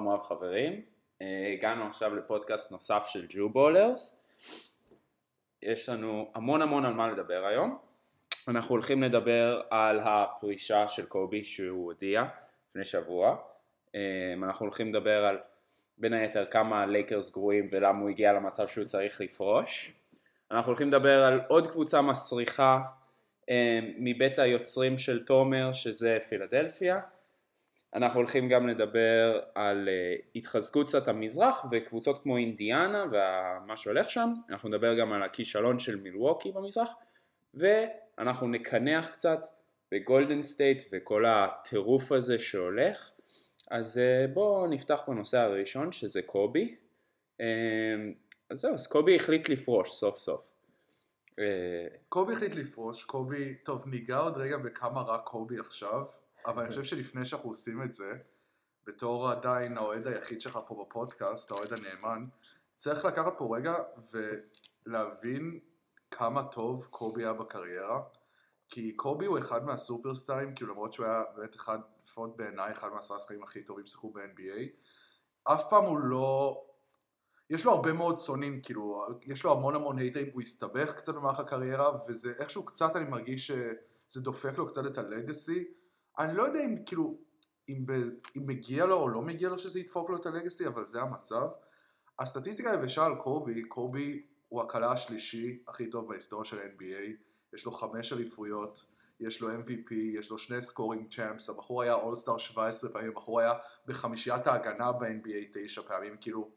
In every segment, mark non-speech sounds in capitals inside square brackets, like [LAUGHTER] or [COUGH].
שלום רב חברים, אה, הגענו עכשיו לפודקאסט נוסף של Jewballers. יש לנו המון המון על מה לדבר היום. אנחנו הולכים לדבר על הפרישה של קובי שהוא הודיע לפני שבוע. אה, אנחנו הולכים לדבר על בין היתר כמה לייקרס גרועים ולמה הוא הגיע למצב שהוא צריך לפרוש. אנחנו הולכים לדבר על עוד קבוצה מסריחה אה, מבית היוצרים של תומר שזה פילדלפיה. אנחנו הולכים גם לדבר על אה, התחזקות קצת המזרח וקבוצות כמו אינדיאנה ומה שהולך שם, אנחנו נדבר גם על הכישלון של מילווקי במזרח ואנחנו נקנח קצת בגולדן סטייט וכל הטירוף הזה שהולך. אז אה, בואו נפתח בנושא הראשון שזה קובי. אה, אז זהו, אז קובי החליט לפרוש סוף סוף. קובי החליט לפרוש, קובי, טוב ניגע עוד רגע בכמה רע קובי עכשיו אבל אני חושב שלפני שאנחנו עושים את זה, בתור עדיין האוהד היחיד שלך פה בפודקאסט, האוהד הנאמן, צריך לקחת פה רגע ולהבין כמה טוב קובי היה בקריירה. כי קובי הוא אחד מהסופרסטרים, כאילו למרות שהוא היה באמת אחד, לפחות בעיניי, אחד מהעשרה השחקנים הכי טובים שיחקו ב-NBA, אף פעם הוא לא... יש לו הרבה מאוד שונאים, כאילו, יש לו המון המון הייטרים, הוא הסתבך קצת במהלך הקריירה, וזה איכשהו קצת, אני מרגיש שזה דופק לו קצת את ה legacy, אני לא יודע אם כאילו, אם, ב, אם מגיע לו או לא מגיע לו שזה ידפוק לו את ה legacy, אבל זה המצב. הסטטיסטיקה היבשה על קובי, קובי הוא הקלע השלישי הכי טוב בהיסטוריה של NBA, יש לו חמש אליפויות, יש לו MVP, יש לו שני scoring champs, הבחור היה אולסטאר 17 פעמים, הבחור היה בחמישיית ההגנה ב-NBA 9 פעמים, כאילו,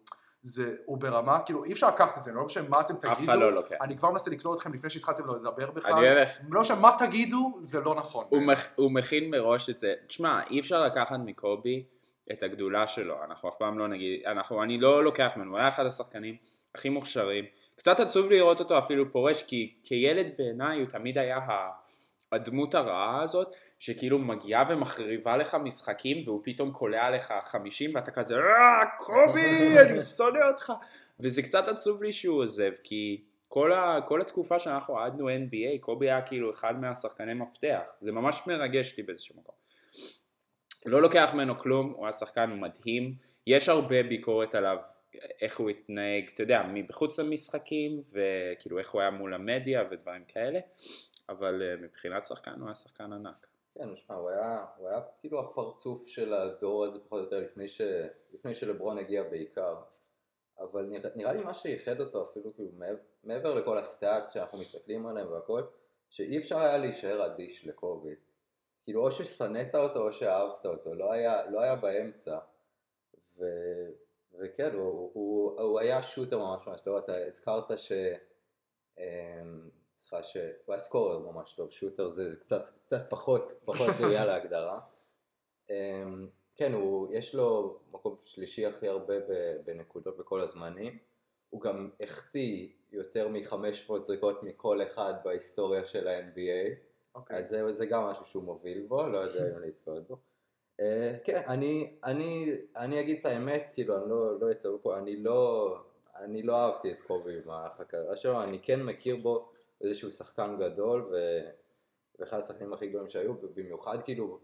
זה, הוא ברמה, כאילו, אי אפשר לקחת את זה, לא משנה מה אתם תגידו, אף אחד לא לוקח. אני כבר מנסה לקלוט אתכם לפני שהתחלתם לדבר בכלל, לא משנה מה תגידו, זה לא נכון. הוא, מח, הוא מכין מראש את זה, תשמע, אי אפשר לקחת מקובי את הגדולה שלו, אנחנו אף פעם לא נגיד, אנחנו, אני לא לוקח ממנו, הוא היה אחד השחקנים הכי מוכשרים, קצת עצוב לראות אותו אפילו פורש, כי כילד בעיניי הוא תמיד היה הדמות הרעה הזאת, שכאילו מגיעה ומחריבה לך משחקים והוא פתאום קולע לך חמישים ואתה כזה אה קובי [LAUGHS] אני שונא אותך. וזה קצת עצוב לי שהוא עוזב כי כל, ה, כל התקופה שאנחנו אהדנו NBA קובי היה כאילו אחד מהשחקני מפתח. זה ממש מרגש לי באיזשהו מקום. לא לוקח ממנו כלום הוא היה שחקן מדהים. יש הרבה ביקורת עליו איך הוא התנהג אתה יודע מבחוץ למשחקים וכאילו איך הוא היה מול המדיה ודברים כאלה. אבל אה, מבחינת שחקן הוא היה שחקן ענק כן, משמע, הוא היה, הוא היה כאילו הפרצוף של הדור הזה פחות או יותר לפני, ש, לפני שלברון הגיע בעיקר. אבל נראה, נראה לי מה שייחד אותו אפילו כאילו מעבר לכל הסטאצ שאנחנו מסתכלים עליהם והכל, שאי אפשר היה להישאר אדיש לקובי. כאילו או ששנאת אותו או שאהבת אותו, לא היה, לא היה באמצע. ו, וכן, הוא, הוא, הוא היה שוטר ממש ממש טוב, אתה הזכרת ש... אמ, סליחה שהוא היה סקורר ממש טוב, שוטר זה קצת, קצת פחות, פחות [LAUGHS] ראויה להגדרה. אמ, כן, הוא, יש לו מקום שלישי הכי הרבה בנקודות בכל הזמנים. הוא גם החטיא יותר מ-500 זריקות מכל אחד בהיסטוריה של ה-NBA. Okay. אוקיי. אז זה, זה גם משהו שהוא מוביל בו, לא יודע אם להתקרב בו. Uh, כן, אני, אני, אני אגיד את האמת, כאילו, אני לא, לא אצא פה, אני לא, אני לא אהבתי את קובי במהלך הקריירה שלו, אני כן מכיר בו איזשהו שחקן גדול ו... ואחד השחקנים הכי גדולים שהיו, במיוחד כאילו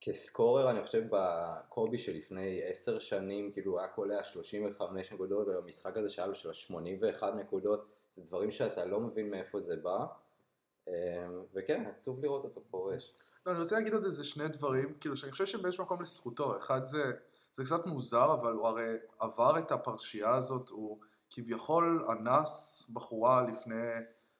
כסקורר אני חושב בקובי שלפני עשר שנים כאילו היה קולע 35 נקודות ובמשחק הזה שהיה לו של 81 נקודות זה דברים שאתה לא מבין מאיפה זה בא אמ, וכן עצוב לראות אותו פורש. לא, אני רוצה להגיד עוד איזה שני דברים כאילו שאני חושב שבאיזשהו מקום לזכותו אחד זה זה קצת מוזר אבל הוא הרי עבר את הפרשייה הזאת הוא כביכול אנס בחורה לפני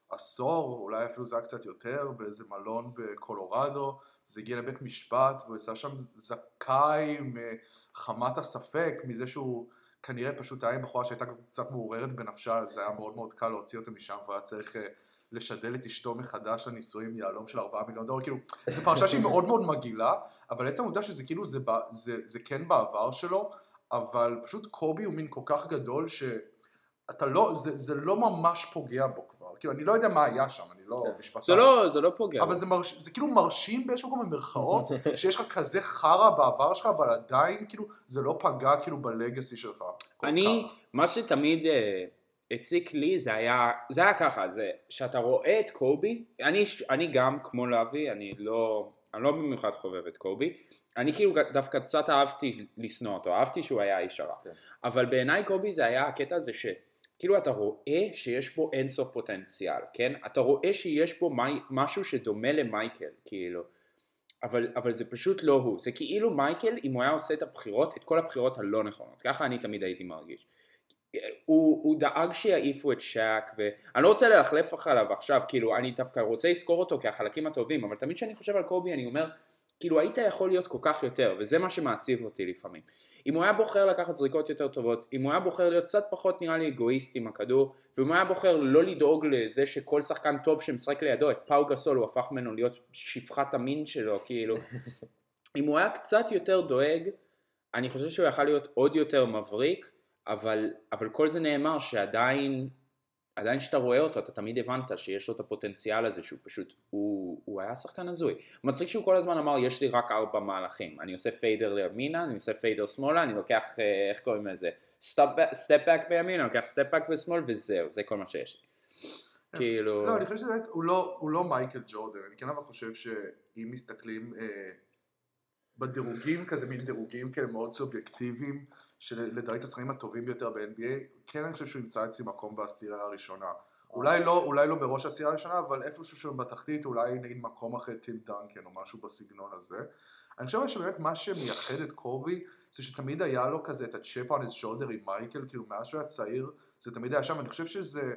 עשור, אולי אפילו זה היה קצת יותר, באיזה מלון בקולורדו, זה הגיע לבית משפט והוא יצא שם זכאי מחמת הספק, מזה שהוא כנראה פשוט היה עם בחורה שהייתה קצת מעוררת בנפשה, אז היה מאוד מאוד קל להוציא אותה משם והוא היה צריך אה, לשדל את אשתו מחדש לנישואים יהלום של 4 מיליון דולר, כאילו, זו פרשה שהיא מאוד מאוד מגעילה, אבל עצם העובדה שזה כאילו, זה, זה, זה כן בעבר שלו, אבל פשוט קובי הוא מין כל כך גדול שאתה לא, זה, זה לא ממש פוגע בו כבר, כאילו אני לא יודע מה היה שם, אני לא כן. משפטן. זה לא, זה לא פוגע. אבל זה, מרש, זה כאילו מרשים באיזשהו מקום במרכאות, [LAUGHS] שיש לך כזה חרא בעבר שלך, אבל עדיין כאילו זה לא פגע כאילו בלגאסי שלך. אני, מה שתמיד אה, הציק לי זה היה, זה היה ככה, זה שאתה רואה את קובי, אני, אני גם כמו לוי, אני לא, אני לא במיוחד חובב את קובי, אני כאילו דווקא קצת אהבתי לשנוא אותו, אהבתי שהוא היה איש הרע. כן. אבל בעיניי קובי זה היה הקטע הזה שכאילו אתה רואה שיש בו אינסוף פוטנציאל, כן? אתה רואה שיש בו מי, משהו שדומה למייקל, כאילו. אבל, אבל זה פשוט לא הוא, זה כאילו מייקל אם הוא היה עושה את הבחירות, את כל הבחירות הלא נכונות, ככה אני תמיד הייתי מרגיש. הוא, הוא דאג שיעיפו את שאק ואני לא רוצה ללכלף עליו עכשיו כאילו אני דווקא רוצה לזכור אותו כהחלקים הטובים אבל תמיד כשאני חושב על קובי אני אומר כאילו היית יכול להיות כל כך יותר וזה מה שמעציב אותי לפעמים אם הוא היה בוחר לקחת זריקות יותר טובות אם הוא היה בוחר להיות קצת פחות נראה לי אגואיסט עם הכדור ואם הוא היה בוחר לא לדאוג לזה שכל שחקן טוב שמשחק לידו את פאו גסול הוא הפך ממנו להיות שפחת המין שלו כאילו. [LAUGHS] אם הוא היה קצת יותר דואג אני חושב שהוא יכל להיות עוד יותר מבריק אבל, אבל כל זה נאמר שעדיין, עדיין כשאתה רואה אותו אתה תמיד הבנת שיש לו את הפוטנציאל הזה שהוא פשוט, הוא, הוא היה שחקן הזוי. מצחיק שהוא כל הזמן אמר יש לי רק ארבע מהלכים, אני עושה fadeaway לימינה, אני עושה fadeaway שמאלה, אני לוקח, אה, איך קוראים לזה, step back בימין, אני לוקח step back בשמאל וזהו, זה כל מה שיש לי. כאילו... לא, אני חושב שבאמת הוא לא, הוא לא מייקל ג'ורדן, אני כן אבל חושב שאם מסתכלים אה, בדירוגים, כזה מין דירוגים כאלה מאוד סובייקטיביים, שלדעתי את השחקנים הטובים ביותר ב-NBA, כן אני חושב שהוא ימצא אצלי מקום בעשירייה הראשונה. אולי לא, אולי לא בראש העשירייה הראשונה, אבל איפשהו שם בתחתית, אולי נגיד מקום אחרי טים דנקן או משהו בסגנון הזה. אני חושב שבאמת מה שמייחד את קובי, זה שתמיד היה לו כזה את הצ'פ איזה שולדר עם מייקל, כאילו מאז שהוא היה צעיר, זה תמיד היה שם, אני חושב שזה,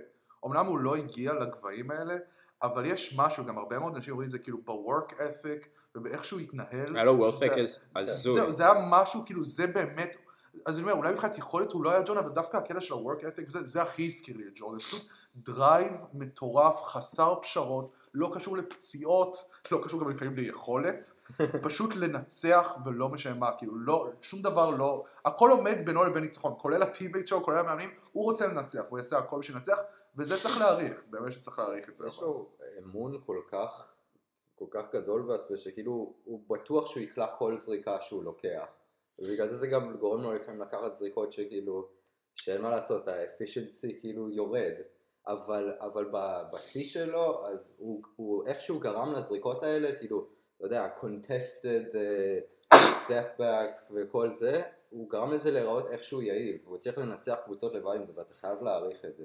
אמנם הוא לא הגיע לגבהים האלה, אבל יש משהו, גם הרבה מאוד אנשים אומרים את זה כאילו ב-work ethic ובאיך שהוא התנהל. היה לו work ethic הזוי. זה היה משהו, כאילו זה באמת, אז אני אומר, אולי מבחינת יכולת הוא לא היה ג'ורדן, אבל דווקא הקטע של ה-work ethic, זה, זה הכי הזכיר לי את ג'ורדן, זה פשוט drive מטורף, חסר פשרות, לא קשור לפציעות, לא קשור גם לפעמים ליכולת, [LAUGHS] פשוט לנצח ולא משנה מה, כאילו לא, שום דבר לא, הכל עומד בינו לבין ניצחון, כולל ה teammate שלו, כולל המאמנים, הוא רוצה לנצח, הוא יעשה הכל בשביל לנצח, וזה צריך להעריך, באמת שצריך להעריך את זה. יש לו אמון כל כך, כל כך גדול בעצמו, שכאילו הוא בטוח שהוא יקלע כל זריקה שהוא לוקח. ובגלל זה זה גם גורם לו לפעמים לקחת זריקות שכאילו, שאין מה לעשות, האפישנסי כאילו יורד, אבל, אבל בשיא שלו, אז הוא, הוא איכשהו גרם לזריקות האלה, כאילו, אתה יודע, contested uh, step back וכל זה, הוא גרם לזה להיראות איכשהו יעיל, והוא צריך לנצח קבוצות לבד עם זה, ואתה חייב להעריך את זה.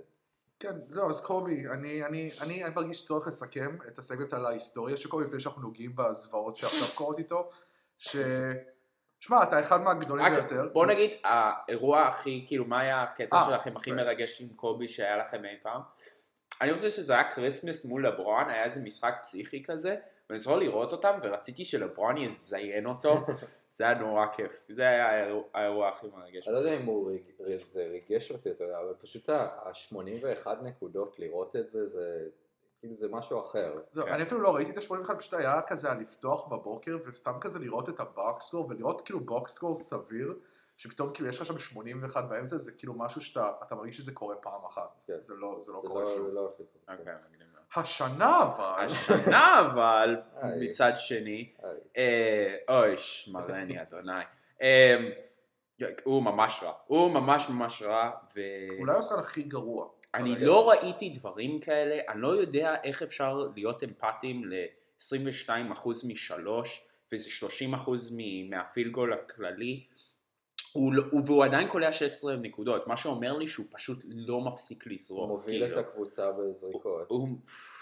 כן, זהו, אז קובי, אני, אני, אני, אני מרגיש צורך לסכם את הסגמנט על ההיסטוריה של קובי, לפני שאנחנו נוגעים בזוועות שעכשיו קורות איתו, ש... שמע, אתה אחד מהגדולים ביותר. בוא נגיד, האירוע הכי, כאילו, מה היה הקטע אה, שלכם הכי מרגש עם קובי שהיה לכם אי פעם? אני חושב שזה היה Christmas מול לברון, היה איזה משחק פסיכי כזה, ואני זוכר לראות אותם, ורציתי שלברון יזיין אותו, [LAUGHS] זה היה נורא כיף, זה היה האירוע הכי מרגש. אני לא יודע אם הוא ריגש אותי, אבל פשוט ה-81 נקודות, לראות את זה, זה... כאילו זה משהו אחר. זהו, כן. אני אפילו לא ראיתי את ה-81, פשוט היה כזה לפתוח בבוקר וסתם כזה לראות את הבוקסקור ולראות כאילו בוקסקור סביר, שפתאום כאילו יש לך שם 81 באמצע, זה כאילו משהו שאתה מרגיש שזה קורה פעם אחת. כן. זה לא, זה לא זה קורה לא, שוב. לא אוקיי, השנה אבל... השנה אבל, מצד שני, אה, אוי, שמרני אדוני. הוא ממש רע, הוא ממש ממש רע. ו... אולי הוא השחקן הכי גרוע. אני לא ראיתי דברים כאלה, אני לא יודע איך אפשר להיות אמפתיים ל-22% משלוש וזה 30% מהפילגול הכללי הוא, לא- והוא עדיין קולע 16 נקודות, מה שאומר לי שהוא פשוט לא מפסיק לזרוק. הוא מוביל כאילו. את הקבוצה בזריקות. הוא...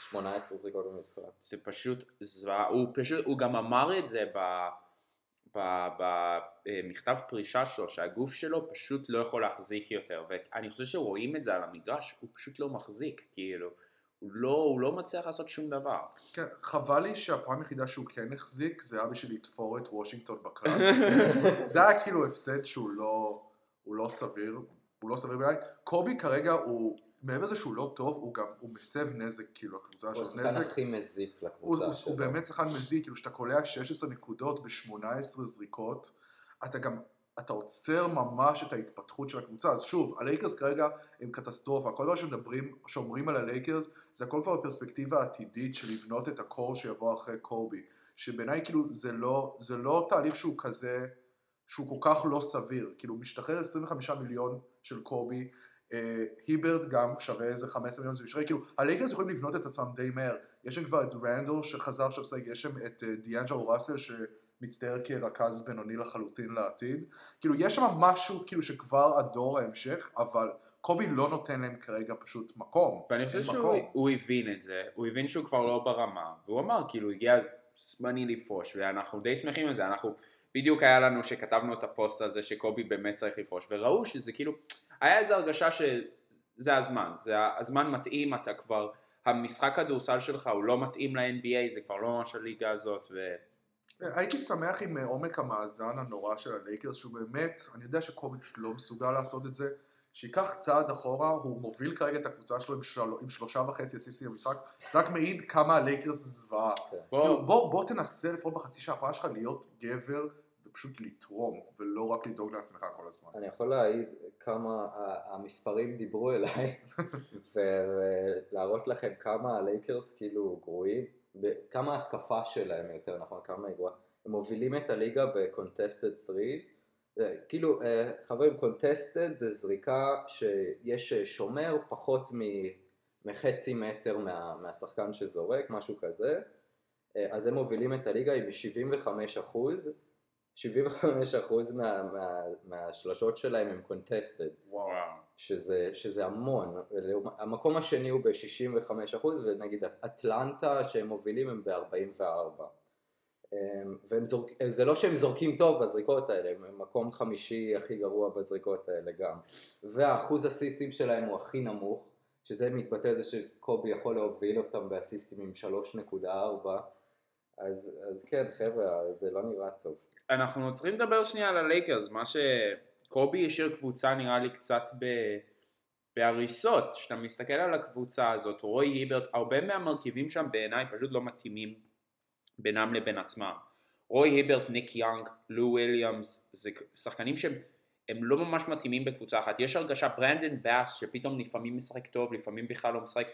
18 זריקות במשחק. זה פשוט זוועה, הוא פשוט, הוא גם אמר את זה ב... במכתב פרישה שלו שהגוף שלו פשוט לא יכול להחזיק יותר ואני חושב שרואים את זה על המגרש הוא פשוט לא מחזיק כאילו הוא לא, הוא לא מצליח לעשות שום דבר. כן, חבל לי שהפעם היחידה שהוא כן החזיק זה היה בשביל לתפור את וושינגטון בקראש [LAUGHS] זה היה כאילו הפסד שהוא לא, הוא לא סביר הוא לא סביר בעיניי קובי כרגע הוא מעבר לזה שהוא לא טוב, הוא גם, הוא מסב נזק, כאילו, הקבוצה שלו נזק. הוא השחקן הכי מזיק לקבוצה שלו. הוא באמת שחקן מזיק, כאילו, שאתה קולע 16 נקודות ב-18 זריקות, אתה גם, אתה עוצר ממש את ההתפתחות של הקבוצה. אז שוב, הלייקרס כרגע הם קטסטרופה. כל דבר שמדברים, שאומרים על הלייקרס, זה הכל כבר בפרספקטיבה עתידית של לבנות את ה core שיבוא אחרי קובי. שבעיניי, כאילו, זה לא, זה לא תהליך שהוא כזה, שהוא כל כך לא סביר. כאילו, משתחרר 25 מיליון של קובי, היברד גם שווה איזה 15 מיליון, זה משווה, כאילו, הלייקרס יכולים לבנות את עצמם די מהר. יש שם כבר את רנדל שחזר עכשיו לשחק, יש שם את דיאנג'לו ראסל מצטייר כרכז בינוני לחלוטין לעתיד. כאילו, יש שם משהו כאילו שכבר הדור ההמשך, אבל קובי לא נותן להם כרגע פשוט מקום. ואני חושב שהוא הבין את זה, הוא הבין שהוא כבר לא ברמה, והוא אמר כאילו הגיע זמני לפרוש, ואנחנו די שמחים על זה, אנחנו, בדיוק היה לנו שכתבנו את הפוסט הזה שקובי באמת צריך לפרוש, וראו שזה כאילו, היה איזו הרגשה שזה הזמן, זה הזמן מתאים, אתה כבר, המשחק כדורסל שלך הוא לא מתאים ל-NBA, זה כבר לא ממש הליגה הזאת, ו... הייתי שמח עם אה, עומק המאזן הנורא של הלייקרס, שהוא באמת, אני יודע שקובי פשוט לא מסוגל לעשות את זה, שייקח צעד אחורה, הוא מוביל כרגע את הקבוצה שלו עם, של... עם שלושה וחצי אסיסטים במשחק, זה רק מעיד כמה הלייקרס זוועה. בוא, כאילו, בוא, בוא תנסה לפחות בחצי שעה האחרונה שלך להיות גבר ופשוט לתרום, ולא רק לדאוג לעצמך כל הזמן. אני יכול להעיד כמה המספרים דיברו אליי, [LAUGHS] ולהראות לכם כמה הלייקרס כאילו גרועים, כמה ההתקפה שלהם יותר נכון, כמה היא גרועה. הם מובילים את הליגה ב-contested threes. אה, כאילו, אה, חברים, contested זה זריקה שיש אה, שומר פחות מ- מחצי מטר מה, מהשחקן שזורק, משהו כזה. אז הם מובילים את הליגה עם 75 אחוז. 75 אחוז מה, מה, מהשלשות שלהם הם contested. וואו. שזה, שזה המון, המקום השני הוא ב-65% ונגיד אטלנטה שהם מובילים הם ב-44. והם זורק, זה לא שהם זורקים טוב בזריקות האלה, הם מקום חמישי הכי גרוע בזריקות האלה גם. והאחוז אסיסטים שלהם הוא הכי נמוך, שזה מתבטא בזה שקובי יכול להוביל אותם באסיסטים עם 3.4, אז, אז כן חבר'ה, זה לא נראה טוב. אנחנו צריכים לדבר שנייה על הלייקרס, מה שקובי השאיר קבוצה נראה לי קצת ב... בהריסות, כשאתה מסתכל על הקבוצה הזאת, רוי היברט, הרבה מהמרכיבים שם בעיניי פשוט לא מתאימים בינם לבין עצמם. רוי היברט, ניק יאנג, לו וויליאמס, זה שחקנים שהם הם לא ממש מתאימים בקבוצה אחת. יש הרגשה ברנדן באס שפתאום לפעמים משחק טוב, לפעמים בכלל לא משחק.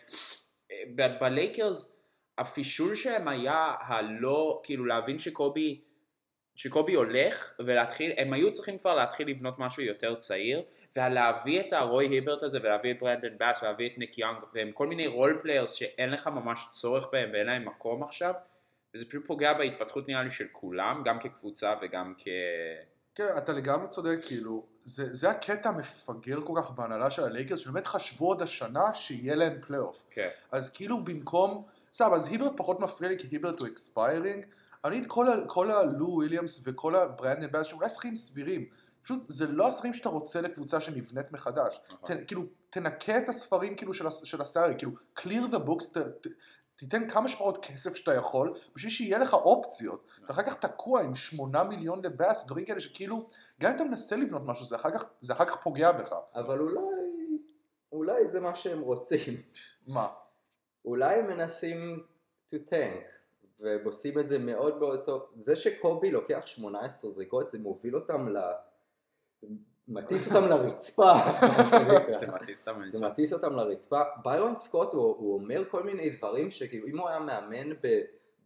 ב- בלייקרס הפישול שלהם היה הלא, כאילו להבין שקובי, שקובי הולך ולהתחיל, הם היו צריכים כבר להתחיל לבנות משהו יותר צעיר ולהביא את הרוי היברט הזה ולהביא את ברנדן באס ולהביא את ניק יאנג והם כל מיני role players שאין לך ממש צורך בהם ואין להם מקום עכשיו וזה פשוט פוגע בהתפתחות נראה לי של כולם, גם כקבוצה וגם כ... כן, אתה לגמרי צודק, כאילו, זה, זה הקטע המפגר כל כך בהנהלה של הלייקרס, שבאמת חשבו עוד השנה שיהיה להם פלייאוף. כן. אז כאילו במקום, סבבה, אז היברט פחות מפריע לי כי היברט הוא expiring, אני את כל, ה- כל הלו וויליאמס וכל הברנדן באס, שאולי שחקנים סבירים, פשוט זה לא השחקנים שאתה רוצה לקבוצה שנבנית מחדש. נכון. ת, כאילו, תנקה את הספרים כאילו של, של ה salary, כאילו, clear the books, ת, ת, תיתן כמה שפחות כסף שאתה יכול, בשביל שיהיה לך אופציות. אתה אחר כך תקוע עם שמונה מיליון לבאס, דברים כאלה שכאילו, גם אם אתה מנסה לבנות משהו, זה אחר כך, זה אחר כך פוגע בך. אבל אולי, אולי זה מה שהם רוצים. מה? אולי הם מנסים to tank, והם עושים את זה מאוד מאוד טוב. זה שקובי לוקח 18 זריקות, זה מוביל אותם ל... זה מטיס אותם לרצפה. [LAUGHS] זה מטיס אותם לרצפה. ביירון סקוט הוא, הוא אומר כל מיני דברים שכאילו אם הוא היה מאמן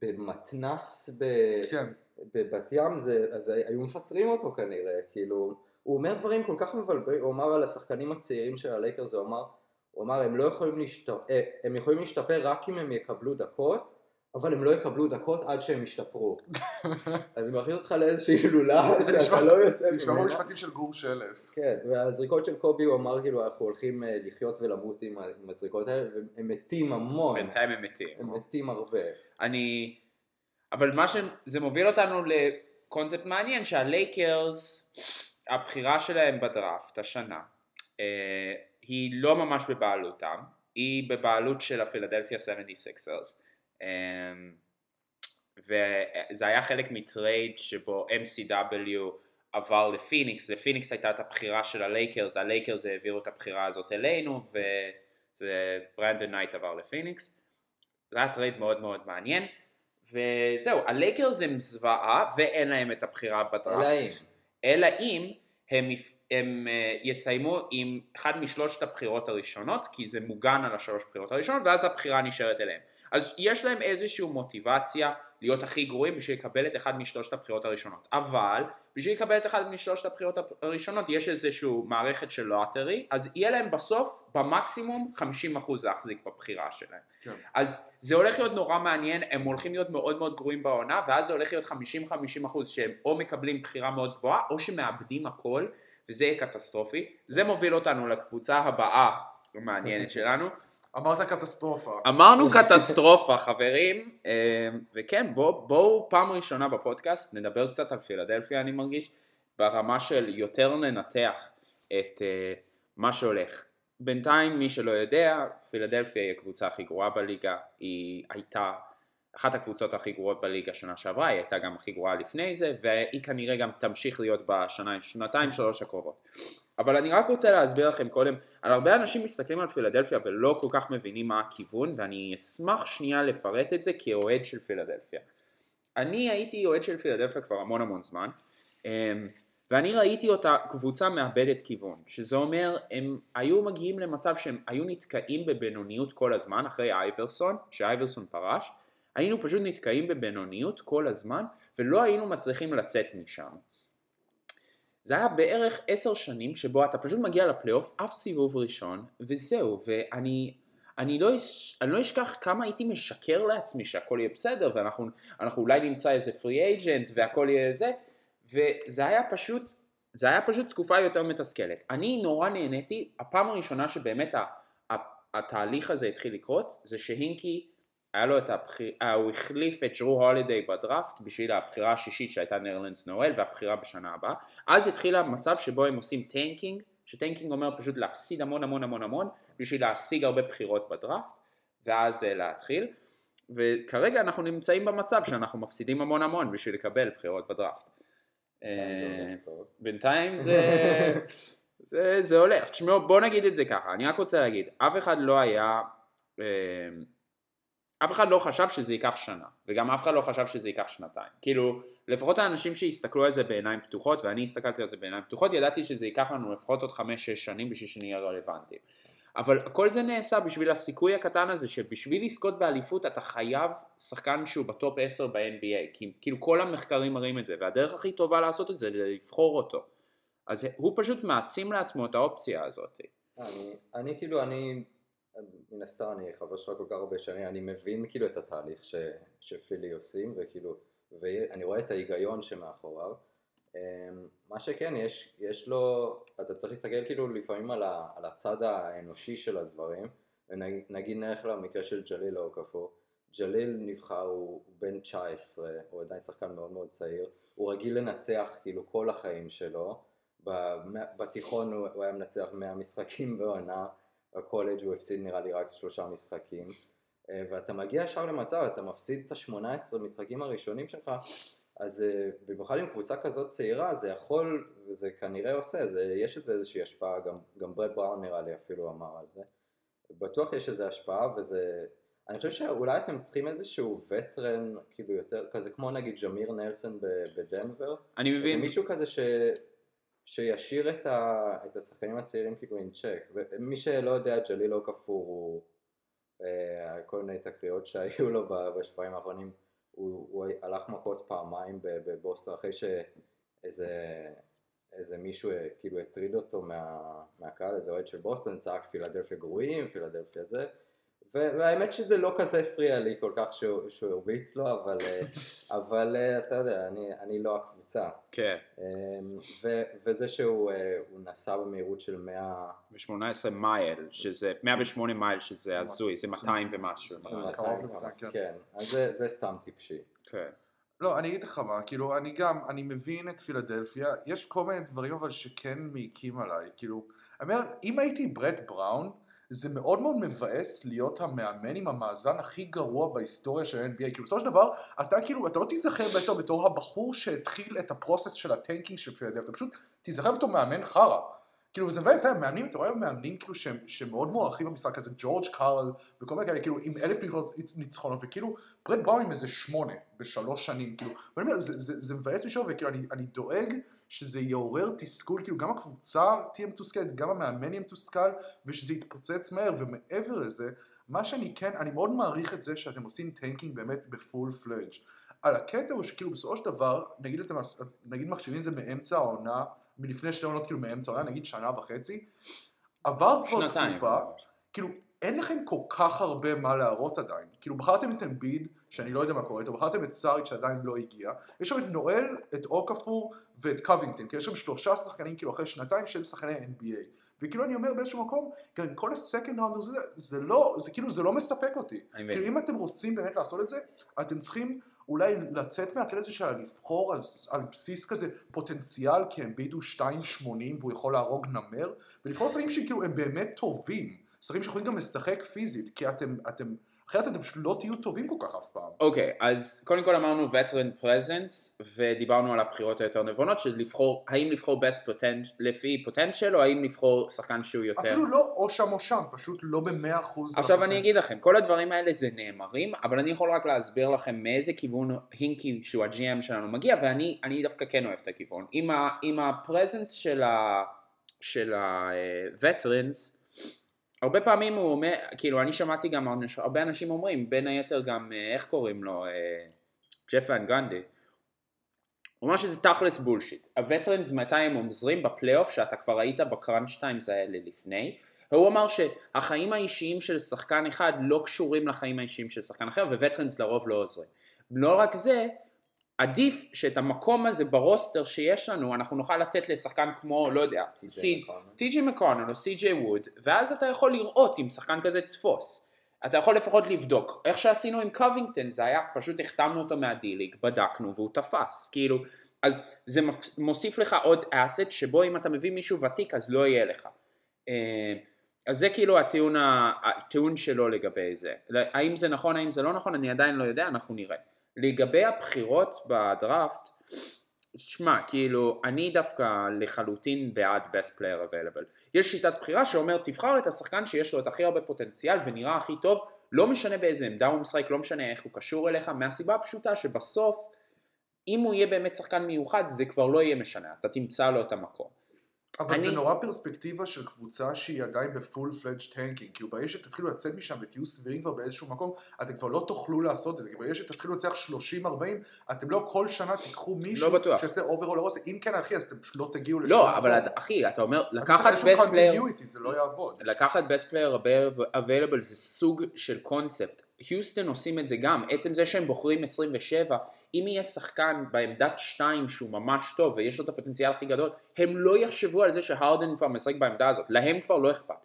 במתנס ב, כן. בבת ים זה, אז היו מפטרים אותו כנראה, כאילו הוא אומר דברים כל כך מבלבלים, הוא אמר על השחקנים הצעירים של הלייקרס, הוא אמר, הוא אמר הם לא יכולים להשתפר, הם יכולים להשתפר רק אם הם יקבלו דקות אבל הם לא יקבלו דקות עד שהם ישתפרו. [LAUGHS] אז זה מכניס אותך לאיזושהי הילולה זה שאתה לא יוצא נשמע ממנה. במשפטים של גור שלף. כן, והזריקות של קובי הוא אמר כאילו אנחנו הולכים אה, לחיות ולמות עם הזריקות האלה, והם מתים המון, בינתיים הם מתים. הם מתים הרבה. אני... אבל מה שזה מוביל אותנו לקונספט מעניין שהלייקרס, הבחירה שלהם בדראפט השנה, אה, היא לא ממש בבעלותם, היא בבעלות של הפילדלפיה 76ers. אה, וזה היה חלק מטרייד שבו MCW עבר לפיניקס, לפיניקס הייתה את הבחירה של הלייקרס, הלייקרס העבירו את הבחירה הזאת אלינו וזה ברנדון נייט עבר לפיניקס. זה היה טרייד מאוד מאוד מעניין. וזהו, הלייקרס הם זוועה ואין להם את הבחירה. בדראפט. אלא אם הם, הם אה, יסיימו עם אחד משלושת הבחירות הראשונות, כי זה מוגן על השלוש בחירות הראשונות, ואז הבחירה נשארת אליהם. אז יש להם איזושהי מוטיבציה להיות הכי גרועים בשביל לקבל את אחד משלושת הבחירות הראשונות. אבל בשביל לקבל את אחד משלושת הבחירות הראשונות יש איזושהי מערכת של lottery, אז יהיה להם בסוף במקסימום 50% להחזיק בבחירה שלהם. כן. אז זה הולך להיות נורא מעניין, הם הולכים להיות מאוד מאוד גרועים בעונה, ואז זה הולך להיות 50-50% שהם או מקבלים בחירה מאוד גבוהה, או שמאבדים הכל, וזה יהיה קטסטרופי. זה מוביל אותנו לקבוצה הבאה המעניינת שלנו. אמרת קטסטרופה. אמרנו קטסטרופה חברים, אה, וכן בואו בוא, פעם ראשונה בפודקאסט נדבר קצת על פילדלפיה אני מרגיש, ברמה של יותר ננתח את אה, מה שהולך. בינתיים מי שלא יודע, פילדלפיה היא הקבוצה הכי גרועה בליגה, היא הייתה אחת הקבוצות הכי גרועות בליגה שנה שעברה, היא הייתה גם הכי גרועה לפני זה, והיא כנראה גם תמשיך להיות בשנה, שנתיים שלוש הקרובות. אבל אני רק רוצה להסביר לכם קודם, הרבה אנשים מסתכלים על פילדלפיה ולא כל כך מבינים מה הכיוון, ואני אשמח שנייה לפרט את זה כאוהד של פילדלפיה. אני הייתי אוהד של פילדלפיה כבר המון המון זמן, אמ, ואני ראיתי אותה קבוצה מאבדת כיוון, שזה אומר הם היו מגיעים למצב שהם היו נתקעים בבינוניות כל הזמן אחרי אייברסון, שאייברסון פרש, היינו פשוט נתקעים בבינוניות כל הזמן ולא היינו מצליחים לצאת משם. זה היה בערך עשר שנים שבו אתה פשוט מגיע לפלייאוף, אף סיבוב ראשון, וזהו, ואני אני לא, אני לא אשכח כמה הייתי משקר לעצמי שהכל יהיה בסדר, ואנחנו אולי נמצא איזה free agent והכל יהיה זה, וזה היה פשוט, זה היה פשוט תקופה יותר מתסכלת. אני נורא נהניתי, הפעם הראשונה שבאמת התהליך הזה התחיל לקרות, זה שהינקי היה לו את הבחיר... אה, הוא החליף את ג'רו הולידיי בדראפט בשביל הבחירה השישית שהייתה נרלנס נואל והבחירה בשנה הבאה. אז התחיל המצב שבו הם עושים tanking, ש tanking אומר פשוט להפסיד המון המון המון המון בשביל להשיג הרבה בחירות בדראפט, ואז uh, להתחיל. וכרגע אנחנו נמצאים במצב שאנחנו מפסידים המון המון בשביל לקבל בחירות בדראפט. אה, בינתיים זה... [LAUGHS] זה, זה הולך. תשמעו, בואו נגיד את זה ככה, אני רק רוצה להגיד, אף אחד לא היה... אף אחד לא חשב שזה ייקח שנה, וגם אף אחד לא חשב שזה ייקח שנתיים. כאילו, לפחות האנשים שהסתכלו על זה בעיניים פתוחות, ואני הסתכלתי על זה בעיניים פתוחות, ידעתי שזה ייקח לנו לפחות עוד חמש-שש שנים בשביל שנהיה רלוונטיים. אבל כל זה נעשה בשביל הסיכוי הקטן הזה שבשביל לזכות באליפות אתה חייב שחקן שהוא בטופ 10 ב-NBA כי כאילו כל המחקרים מראים את זה והדרך הכי טובה לעשות את זה זה לבחור אותו אז הוא פשוט מעצים לעצמו את האופציה הזאת. אני, אני כאילו אני מן הסתם אני חבר שלך כל כך הרבה שנים, אני מבין כאילו את התהליך ש, שפילי עושים, וכאילו, ואני רואה את ההיגיון שמאחוריו. אמ, מה שכן, יש, יש לו, אתה צריך להסתכל כאילו לפעמים על, ה, על הצד האנושי של הדברים, ונגיד נלך למקרה של ג'ליל אוקפו, ג'ליל נבחר, הוא בן 19, הוא עדיין שחקן מאוד מאוד צעיר, הוא רגיל לנצח כאילו כל החיים שלו, בתיכון הוא היה מנצח 100 משחקים בעונה, בקולג' הוא הפסיד נראה לי רק שלושה משחקים. אה, ואתה מגיע ישר למצב, אתה מפסיד את השמונה עשרה משחקים הראשונים שלך אז אה, במיוחד עם קבוצה כזאת צעירה זה יכול, וזה כנראה עושה, זה, יש לזה איזושהי השפעה, גם, גם ברד בראון נראה לי אפילו אמר על זה. בטוח יש לזה השפעה וזה אני חושב שאולי אתם צריכים איזשהו וטרן כאילו יותר כזה כמו נגיד ג'מיר נלסון בדנבר. אני מבין. זה מישהו כזה ש... שישאיר את, ה, את השחקנים הצעירים כאילו עם צ'ק. ומי שלא יודע, ג'ליל לא כפור הוא, אה, כל מיני תקריות שהיו לו בשבועיים האחרונים, הוא, הוא הלך מכות פעמיים בבוסטר אחרי שאיזה איזה מישהו אה, כאילו הטריד אותו מה, מהקהל, איזה אוהד של בוסטון, צעק פילדלפיה גרועים, פילדלפיה זה, והאמת שזה לא כזה הפריע לי כל כך שהוא, שהוא הרביץ לו, אבל, אה, [LAUGHS] אבל אה, אתה יודע, אני, אני לא הקבוצה. כן. אמ, ו, וזה שהוא אה, נסע במהירות של 100... ב-18 מייל, שזה 108 מייל שזה הזוי, זה 200 ומשהו. כן. כן, אז זה, זה סתם טיפשי. כן. לא, אני אגיד לך מה, כאילו, אני גם, אני מבין את פילדלפיה, יש כל מיני דברים אבל שכן מעיקים עליי, כאילו, אני אומר, אם הייתי ברד בראון, זה מאוד מאוד מבאס להיות המאמן עם המאזן הכי גרוע בהיסטוריה של ה-NBA. כאילו בסופו של דבר, אתה כאילו, אתה לא תיזכר בהיסטוריה בתור הבחור שהתחיל את ה process של ה tanking של פילדלפיה, אתה פשוט תיזכר בתור מאמן חרא. כאילו זה מבאס, מאמנים, אתה רואה מאמנים כאילו שהם, שמאוד מוערכים במשחק הזה, ג'ורג' קארל וכל מיני כאלה, כאילו עם אלף ניצחונות, וכאילו ברד בראון עם איזה שמונה בשלוש שנים, כאילו, ואני אומר, זה, זה, זה מבאס מישהו, וכאילו אני, אני דואג שזה יעורר תסכול, כאילו גם הקבוצה תהיה מתוסכלת, גם המאמן יהיה מתוסכל, ושזה יתפוצץ מהר, ומעבר לזה, מה שאני כן, אני מאוד מעריך את זה שאתם עושים tanking באמת ב full fledge. אבל הקטע הוא שכאילו בסופו של דבר, נגיד אתם, נגיד מחשיבים את זה מאמצע העונה, מלפני שתי עונות כאילו מאמצע העונה, נגיד שנה וחצי, עבר כבר תקופה, כאילו אין לכם כל כך הרבה מה להראות עדיין, כאילו בחרתם את אמביד, שאני לא יודע מה קורה איתו, בחרתם את סאריץ' שעדיין לא הגיע, יש שם את נואל, את אוקפור ואת קווינגטון, כי יש שם שלושה שחקנים כאילו אחרי שנתיים של שחקני NBA, וכאילו אני אומר באיזשהו מקום, גם כל ה second round הזה, זה לא, זה כאילו זה לא מספק אותי, כאילו אם אתם רוצים באמת לעשות את זה, אתם צריכים אולי לצאת מהכלא הזה של לבחור על, על בסיס כזה פוטנציאל, כי אמביד הוא 2.80 והוא יכול להרוג נמר, ולבחור שחקנים שכאילו הם באמת טובים, שחקנים שיכולים גם לשחק פיזית, כי אתם, אתם אחרת אתם פשוט לא תהיו טובים כל כך אף פעם. אוקיי, okay, אז קודם כל אמרנו veteran presence, ודיברנו על הבחירות היותר נבונות, של לבחור, האם לבחור best potential, לפי potential, או האם לבחור שחקן שהוא יותר... אפילו לא או שם או שם, פשוט לא במאה אחוז. עכשיו אני אגיד לכם, כל הדברים האלה זה נאמרים, אבל אני יכול רק להסביר לכם מאיזה כיוון הינקי, שהוא ה-GM שלנו, מגיע, ואני דווקא כן אוהב את הכיוון. עם ה-presence של ה... של ה-veterans, הרבה פעמים הוא אומר, כאילו אני שמעתי גם הרבה אנשים אומרים, בין היתר גם, אה, איך קוראים לו, אה, ג'ף ואן גנדי, הוא אומר שזה תכלס בולשיט. ה veterans מתי הם עוזרים בפלייאוף שאתה כבר היית ב crunch times האלה לפני, הוא אמר שהחיים האישיים של שחקן אחד לא קשורים לחיים האישיים של שחקן אחר ו veterans לרוב לא עוזרים. לא רק זה, עדיף שאת המקום הזה ב roster שיש לנו אנחנו נוכל לתת לשחקן כמו לא יודע טי.ג'י מקונל או סי.ג'יי ווד ואז אתה יכול לראות אם שחקן כזה תפוס. אתה יכול לפחות לבדוק. איך שעשינו עם קווינגטון זה היה פשוט החתמנו אותו מהדיליג בדקנו והוא תפס. כאילו אז זה מוסיף לך עוד asset שבו אם אתה מביא מישהו ותיק אז לא יהיה לך. אה, אז זה כאילו הטיעון, הטיעון שלו לגבי זה. האם זה נכון האם זה לא נכון אני עדיין לא יודע אנחנו נראה לגבי הבחירות בדראפט, שמע, כאילו, אני דווקא לחלוטין בעד best player available. יש שיטת בחירה שאומר תבחר את השחקן שיש לו את הכי הרבה פוטנציאל ונראה הכי טוב, לא משנה באיזה עמדה הוא משחק, לא משנה איך הוא קשור אליך, מהסיבה הפשוטה שבסוף, אם הוא יהיה באמת שחקן מיוחד, זה כבר לא יהיה משנה, אתה תמצא לו את המקום. אבל אני... זה נורא פרספקטיבה של קבוצה שהיא עדיין ב full-fledged tanking, כאילו ברגע שתתחילו לצאת משם ותהיו סבירים כבר באיזשהו מקום, אתם כבר לא תוכלו לעשות את זה, כי ברגע שתתחילו לנצח 30-40, אתם לא כל שנה תיקחו מישהו לא שיעשה overall לרוסי, אם כן אחי, אז אתם פשוט לא תגיעו לשם. לא, אבל את, אחי, אתה אומר, לקחת best player, זה לא יעבוד. לקחת best player available זה סוג של קונספט. היוסטון עושים את זה גם, עצם זה שהם בוחרים 27, אם יהיה שחקן בעמדת 2 שהוא ממש טוב ויש לו את הפוטנציאל הכי גדול, הם לא יחשבו על זה שהרדן כבר משחק בעמדה הזאת, להם כבר לא אכפת.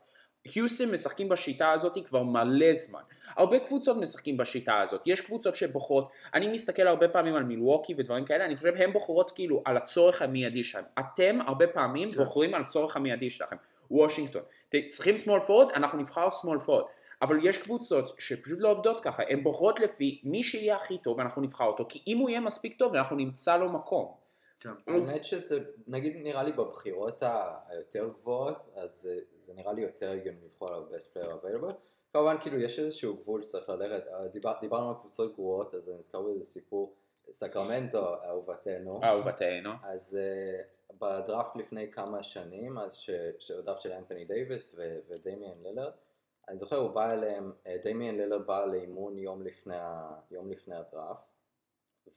היוסטון משחקים בשיטה הזאת כבר מלא זמן. הרבה קבוצות משחקים בשיטה הזאת, יש קבוצות שבוחרות, אני מסתכל הרבה פעמים על מילווקי ודברים כאלה, אני חושב הן בוחרות כאילו על הצורך המיידי שלהם. אתם הרבה פעמים כן. בוחרים על הצורך המיידי שלכם. וושינגטון, צריכים small forward, אנחנו נבחר small forward. אבל יש קבוצות שפשוט לא עובדות ככה, הן בוחרות לפי מי שיהיה הכי טוב ואנחנו נבחר אותו, כי אם הוא יהיה מספיק טוב אנחנו נמצא לו מקום. כן. האמת שזה, נגיד נראה לי בבחירות היותר גבוהות, אז זה, זה נראה לי יותר הגיוני לבחור על ה-best player available. כמובן כאילו יש איזשהו גבול שצריך ללכת, אה, דיבר, דיברנו על קבוצות גרועות, אז אני נזכר באיזה סיפור, סקרמנטו אהובתנו. אהובתנו. אז אה, בדראפט לפני כמה שנים, אז בדראפט של אנתוני דייוויס ודמיאן לילרד, אני זוכר הוא בא אליהם, אה, דמיאן לילר בא לאימון יום לפני, יום לפני הדראפט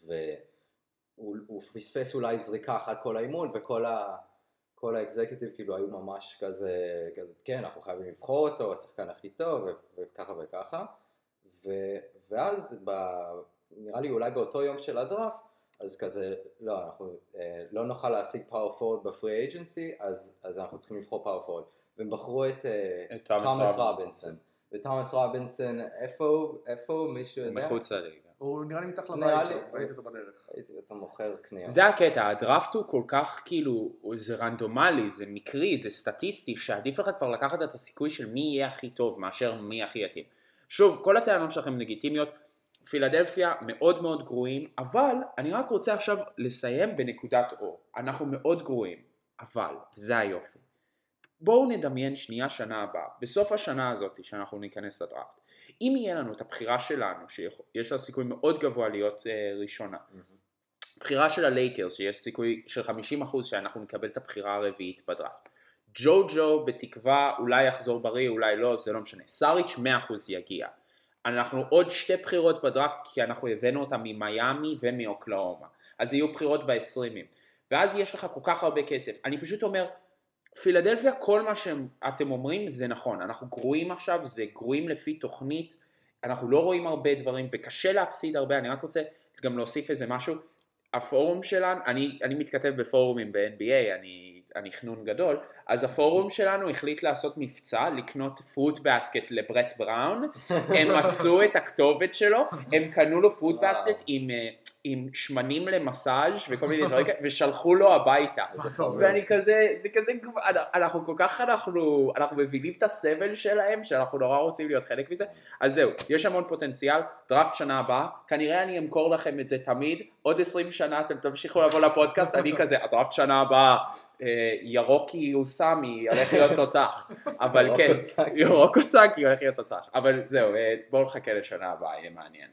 והוא פספס אולי זריקה אחת כל האימון וכל האקזקיוטיב כאילו היו ממש כזה, כזה, כן אנחנו חייבים לבחור אותו, השחקן הכי טוב וככה וככה. ו, ואז ב, נראה לי אולי באותו יום של הדראפט אז כזה לא אנחנו אה, לא נוכל להשיג פאור פורד בפרי אייג'נסי אז אנחנו צריכים לבחור פאור פורד והם בחרו את אה, תומאס רובינסון. ותומאס רובינסון, איפה איפה מישהו יודע? מחוץ לליגה. הוא נראה לי מתחת לבית שלו, ראיתי אותו בדרך. ראיתי אותו מוכר קניות. זה הקטע, הדראפט הוא כל כך כאילו, זה רנדומלי, זה מקרי, זה סטטיסטי, שעדיף לך כבר לקחת את הסיכוי של מי יהיה הכי טוב מאשר מי הכי יתאים. שוב, כל הטענות שלכם לגיטימיות, פילדלפיה מאוד מאוד גרועים, אבל אני רק רוצה עכשיו לסיים בנקודת אור. אנחנו מאוד גרועים, אבל, וזה היופי. בואו נדמיין שנייה שנה הבאה, בסוף השנה הזאת שאנחנו ניכנס לדראפט, אם יהיה לנו את הבחירה שלנו, שיש לה סיכוי מאוד גבוה להיות uh, ראשונה, בחירה של הלייקרס, שיש סיכוי של 50% שאנחנו נקבל את הבחירה הרביעית בדראפט, ג'ו ג'ו בתקווה אולי יחזור בריא, אולי לא, זה לא משנה, סאריץ' 100% יגיע, אנחנו עוד שתי בחירות בדראפט כי אנחנו הבאנו אותם ממיאמי ומאוקלאומה, אז יהיו בחירות ב-20, ואז יש לך כל כך הרבה כסף, אני פשוט אומר, פילדלפיה כל מה שאתם אומרים זה נכון, אנחנו גרועים עכשיו, זה גרועים לפי תוכנית, אנחנו לא רואים הרבה דברים וקשה להפסיד הרבה, אני רק רוצה גם להוסיף איזה משהו, הפורום שלנו, אני, אני מתכתב בפורומים ב-NBA, אני אני חנון גדול, אז הפורום שלנו החליט לעשות מבצע, לקנות פרוט בסקט לברט בראון, הם [LAUGHS] מצאו את הכתובת שלו, הם קנו לו פרוט בסקט עם... אה, עם שמנים למסאז' וכל מיני [LAUGHS] דברים כאלה, ושלחו לו הביתה. ואני כזה, זה כזה, אנחנו כל כך, אנחנו, אנחנו מבינים את הסבל שלהם, שאנחנו נורא רוצים להיות חלק מזה, אז זהו, יש המון פוטנציאל, דראפט שנה הבאה, כנראה אני אמכור לכם את זה תמיד, עוד 20 שנה אתם תמשיכו לבוא לפודקאסט, אני כזה, הדראפט שנה הבאה, אה, ירוקי אוסמי הולך להיות תותח, [LAUGHS] אבל כן, ירוק אוסקי הולך להיות תותח, אבל זהו, אה, בואו נחכה לשנה הבאה, יהיה מעניין.